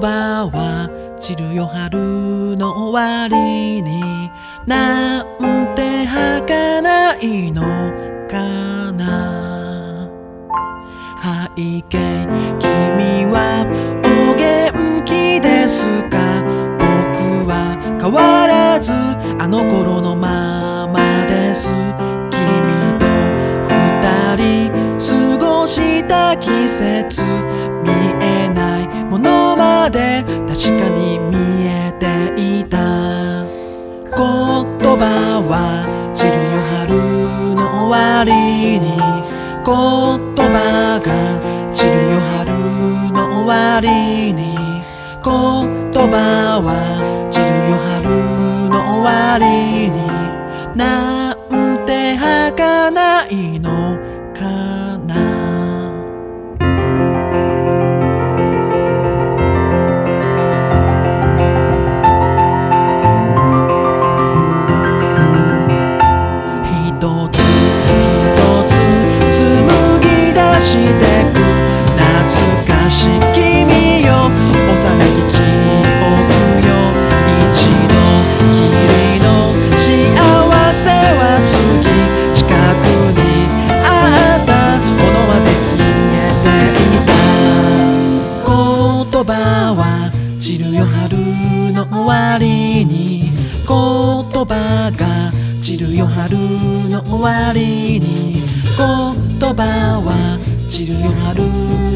散るよ春の終わりになんて儚いのかな。背景君はお元気ですか？僕は変わらずあの頃のままです。君と二人過ごした季節見えないものまで確かに見えていた。言葉は散るよ春の終わりに。言葉が散るよ春の終わりに。言葉は散るよ春の終わりに。なんて儚いの。してく懐かしき君よ幼き記憶よ一度きりの幸せは過ぎ近くにあったものまで消えていた言葉は散るよ春の終わりに言葉が散るよ春の終わりに言葉は散る夜春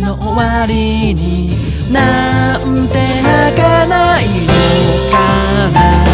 の終わりに。なんて儚いのかな。